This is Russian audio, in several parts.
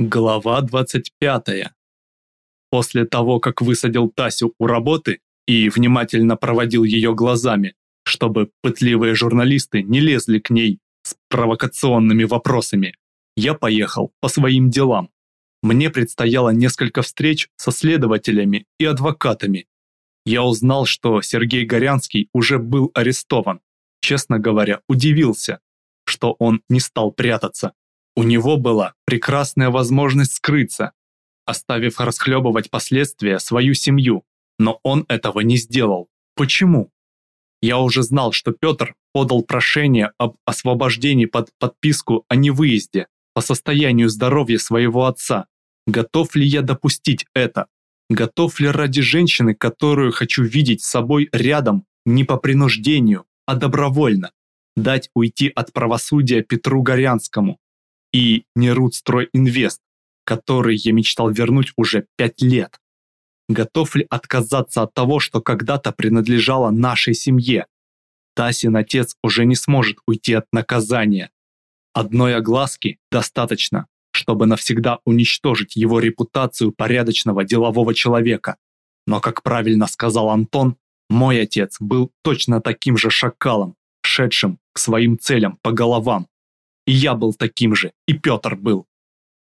Глава 25. После того, как высадил Тасю у работы и внимательно проводил ее глазами, чтобы пытливые журналисты не лезли к ней с провокационными вопросами, я поехал по своим делам. Мне предстояло несколько встреч со следователями и адвокатами. Я узнал, что Сергей Горянский уже был арестован. Честно говоря, удивился, что он не стал прятаться. У него была прекрасная возможность скрыться, оставив расхлебывать последствия свою семью, но он этого не сделал. Почему? Я уже знал, что Петр подал прошение об освобождении под подписку о невыезде по состоянию здоровья своего отца. Готов ли я допустить это? Готов ли ради женщины, которую хочу видеть с собой рядом, не по принуждению, а добровольно, дать уйти от правосудия Петру Горянскому, и Нерудстрой Инвест, который я мечтал вернуть уже пять лет. Готов ли отказаться от того, что когда-то принадлежало нашей семье? Тасин отец уже не сможет уйти от наказания. Одной огласки достаточно, чтобы навсегда уничтожить его репутацию порядочного делового человека. Но, как правильно сказал Антон, мой отец был точно таким же шакалом, шедшим к своим целям по головам, и я был таким же, и Петр был.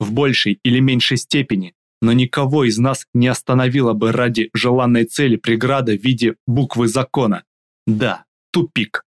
В большей или меньшей степени, но никого из нас не остановила бы ради желанной цели преграда в виде буквы закона. Да, тупик.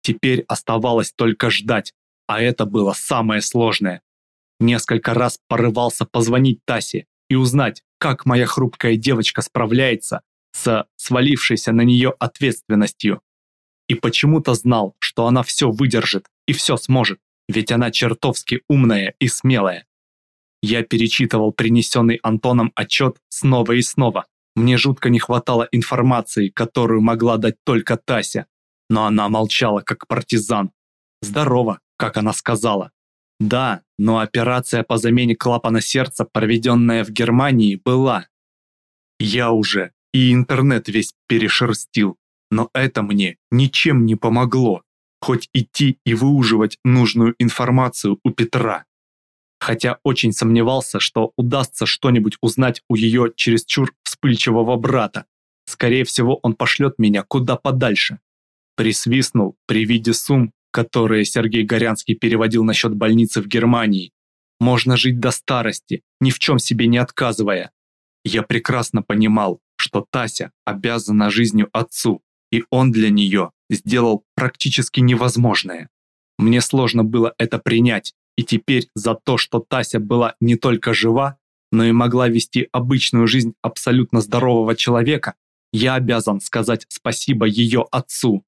Теперь оставалось только ждать, а это было самое сложное. Несколько раз порывался позвонить Тасе и узнать, как моя хрупкая девочка справляется с свалившейся на нее ответственностью. И почему-то знал, что она все выдержит и все сможет ведь она чертовски умная и смелая. Я перечитывал принесенный Антоном отчет снова и снова. Мне жутко не хватало информации, которую могла дать только Тася. Но она молчала, как партизан. Здорово, как она сказала. Да, но операция по замене клапана сердца, проведенная в Германии, была. Я уже и интернет весь перешерстил, но это мне ничем не помогло хоть идти и выуживать нужную информацию у Петра. Хотя очень сомневался, что удастся что-нибудь узнать у ее чересчур вспыльчивого брата. Скорее всего, он пошлет меня куда подальше. Присвистнул при виде сумм, которые Сергей Горянский переводил на счет больницы в Германии. Можно жить до старости, ни в чем себе не отказывая. Я прекрасно понимал, что Тася обязана жизнью отцу, и он для нее сделал практически невозможное. Мне сложно было это принять, и теперь за то, что Тася была не только жива, но и могла вести обычную жизнь абсолютно здорового человека, я обязан сказать спасибо ее отцу.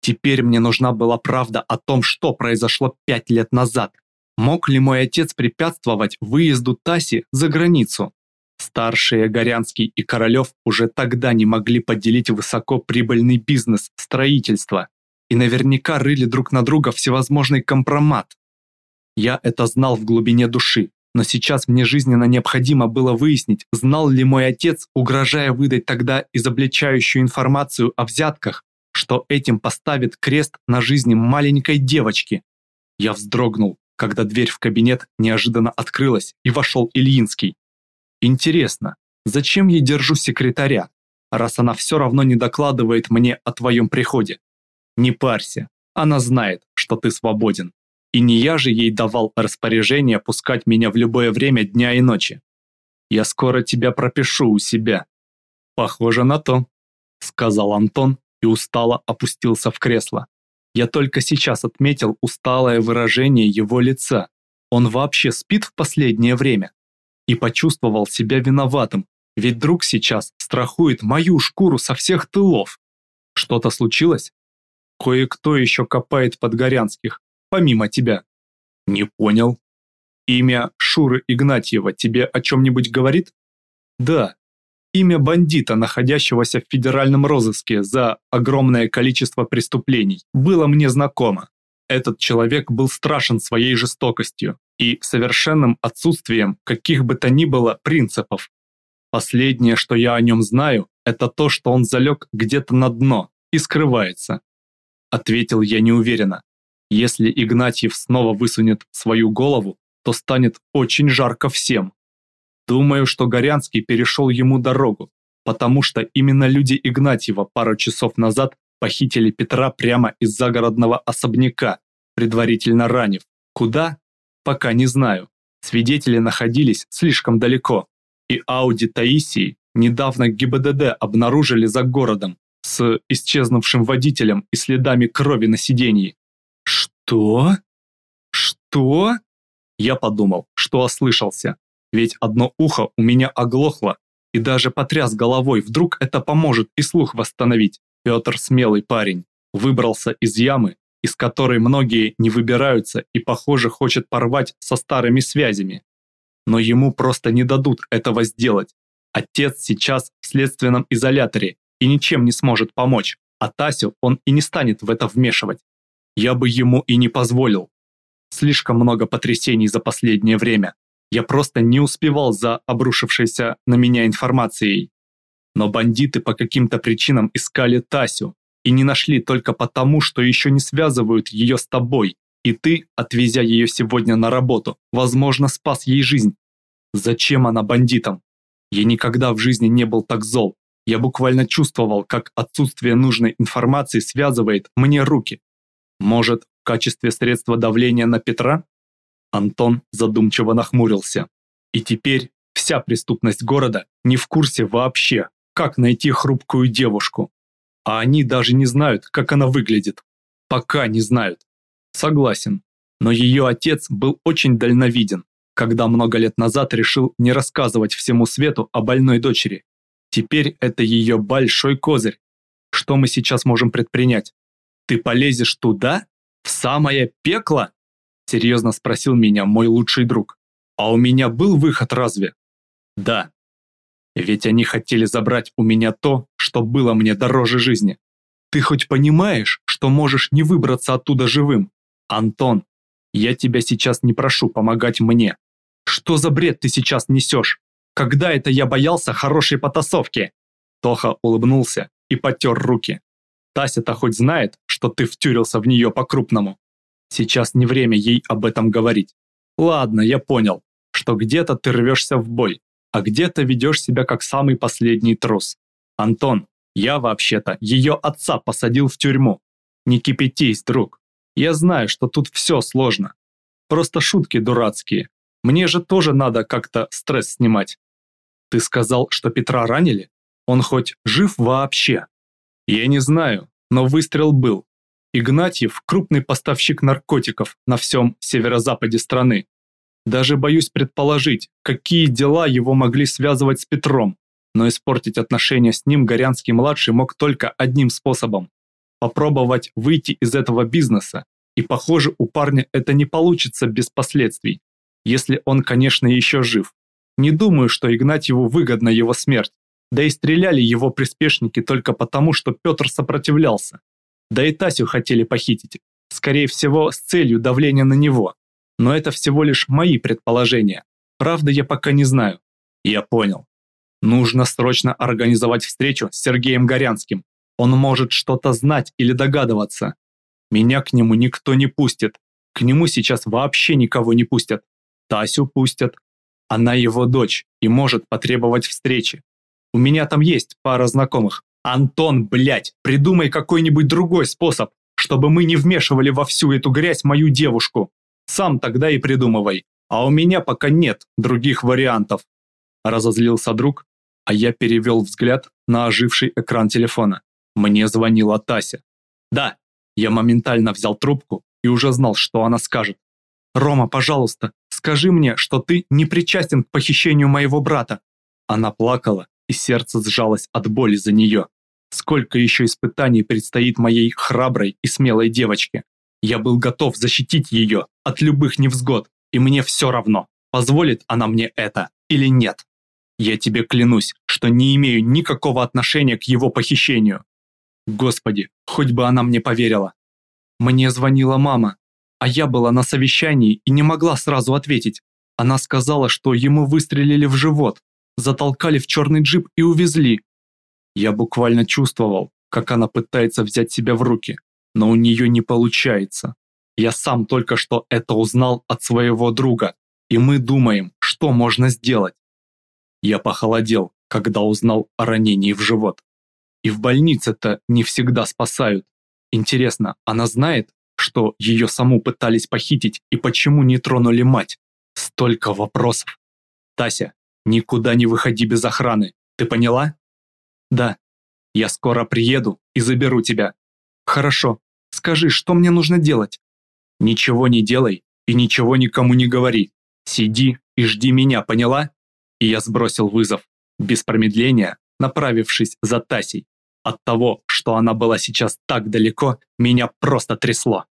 Теперь мне нужна была правда о том, что произошло пять лет назад. Мог ли мой отец препятствовать выезду Таси за границу? Старшие Горянский и Королев уже тогда не могли поделить высокоприбыльный бизнес строительства и наверняка рыли друг на друга всевозможный компромат. Я это знал в глубине души, но сейчас мне жизненно необходимо было выяснить, знал ли мой отец, угрожая выдать тогда изобличающую информацию о взятках, что этим поставит крест на жизни маленькой девочки. Я вздрогнул, когда дверь в кабинет неожиданно открылась и вошел Ильинский. Интересно, зачем я держу секретаря, раз она все равно не докладывает мне о твоем приходе? Не парься, она знает, что ты свободен. И не я же ей давал распоряжение пускать меня в любое время дня и ночи. Я скоро тебя пропишу у себя. Похоже на то, сказал Антон и устало опустился в кресло. Я только сейчас отметил усталое выражение его лица. Он вообще спит в последнее время? И почувствовал себя виноватым, ведь друг сейчас страхует мою шкуру со всех тылов. Что-то случилось? Кое-кто еще копает под Горянских, помимо тебя. Не понял. Имя Шуры Игнатьева тебе о чем-нибудь говорит? Да. Имя бандита, находящегося в федеральном розыске за огромное количество преступлений, было мне знакомо. Этот человек был страшен своей жестокостью и совершенным отсутствием каких бы то ни было принципов. Последнее, что я о нем знаю, это то, что он залег где-то на дно и скрывается. Ответил я неуверенно. Если Игнатьев снова высунет свою голову, то станет очень жарко всем. Думаю, что Горянский перешел ему дорогу, потому что именно люди Игнатьева пару часов назад похитили Петра прямо из загородного особняка, предварительно ранив. Куда? Пока не знаю. Свидетели находились слишком далеко, и Ауди Таисии недавно ГИБДД обнаружили за городом с исчезнувшим водителем и следами крови на сиденье. Что? Что? Я подумал, что ослышался, ведь одно ухо у меня оглохло и даже потряс головой, вдруг это поможет и слух восстановить. Петр смелый парень, выбрался из ямы, из которой многие не выбираются и, похоже, хочет порвать со старыми связями. Но ему просто не дадут этого сделать. Отец сейчас в следственном изоляторе и ничем не сможет помочь, а Тасю он и не станет в это вмешивать. Я бы ему и не позволил. Слишком много потрясений за последнее время. Я просто не успевал за обрушившейся на меня информацией. Но бандиты по каким-то причинам искали Тасю и не нашли только потому, что еще не связывают ее с тобой, и ты, отвезя ее сегодня на работу, возможно, спас ей жизнь. Зачем она бандитам? Я никогда в жизни не был так зол. Я буквально чувствовал, как отсутствие нужной информации связывает мне руки. Может, в качестве средства давления на Петра? Антон задумчиво нахмурился. И теперь вся преступность города не в курсе вообще, как найти хрупкую девушку. А они даже не знают, как она выглядит. Пока не знают. Согласен. Но ее отец был очень дальновиден, когда много лет назад решил не рассказывать всему свету о больной дочери. Теперь это ее большой козырь. Что мы сейчас можем предпринять? Ты полезешь туда? В самое пекло? Серьезно спросил меня мой лучший друг. А у меня был выход разве? Да. Ведь они хотели забрать у меня то, что было мне дороже жизни. Ты хоть понимаешь, что можешь не выбраться оттуда живым? Антон, я тебя сейчас не прошу помогать мне. Что за бред ты сейчас несешь? Когда это я боялся хорошей потасовки? Тоха улыбнулся и потер руки. Тася-то хоть знает, что ты втюрился в нее по-крупному. Сейчас не время ей об этом говорить. Ладно, я понял, что где-то ты рвешься в бой, а где-то ведешь себя как самый последний трус. Антон, я вообще-то ее отца посадил в тюрьму. Не кипятись, друг. Я знаю, что тут все сложно. Просто шутки дурацкие. Мне же тоже надо как-то стресс снимать. Ты сказал, что Петра ранили? Он хоть жив вообще? Я не знаю, но выстрел был. Игнатьев – крупный поставщик наркотиков на всем северо-западе страны. Даже боюсь предположить, какие дела его могли связывать с Петром, но испортить отношения с ним Горянский-младший мог только одним способом – попробовать выйти из этого бизнеса, и похоже у парня это не получится без последствий, если он, конечно, еще жив. Не думаю, что Игнатьеву выгодна его смерть, да и стреляли его приспешники только потому, что Петр сопротивлялся. Да и Тасю хотели похитить, скорее всего, с целью давления на него. Но это всего лишь мои предположения. Правда, я пока не знаю. Я понял. Нужно срочно организовать встречу с Сергеем Горянским. Он может что-то знать или догадываться. Меня к нему никто не пустит. К нему сейчас вообще никого не пустят. Тасю пустят. Она его дочь и может потребовать встречи. У меня там есть пара знакомых. Антон, блядь, придумай какой-нибудь другой способ, чтобы мы не вмешивали во всю эту грязь мою девушку. Сам тогда и придумывай. А у меня пока нет других вариантов. Разозлился друг, а я перевел взгляд на оживший экран телефона. Мне звонила Тася. Да, я моментально взял трубку и уже знал, что она скажет. «Рома, пожалуйста, скажи мне, что ты не причастен к похищению моего брата». Она плакала, и сердце сжалось от боли за нее. Сколько еще испытаний предстоит моей храброй и смелой девочке. Я был готов защитить ее от любых невзгод, и мне все равно, позволит она мне это или нет. Я тебе клянусь, что не имею никакого отношения к его похищению. Господи, хоть бы она мне поверила. Мне звонила мама, а я была на совещании и не могла сразу ответить. Она сказала, что ему выстрелили в живот, затолкали в черный джип и увезли. Я буквально чувствовал, как она пытается взять себя в руки, но у нее не получается. Я сам только что это узнал от своего друга. и мы думаем, что можно сделать. Я похолодел, когда узнал о ранении в живот. И в больнице-то не всегда спасают. Интересно, она знает, что ее саму пытались похитить и почему не тронули мать? Столько вопросов. Тася, никуда не выходи без охраны, ты поняла? Да. Я скоро приеду и заберу тебя. Хорошо. Скажи, что мне нужно делать? Ничего не делай и ничего никому не говори. Сиди и жди меня, поняла? И я сбросил вызов, без промедления, направившись за Тасей. От того, что она была сейчас так далеко, меня просто трясло.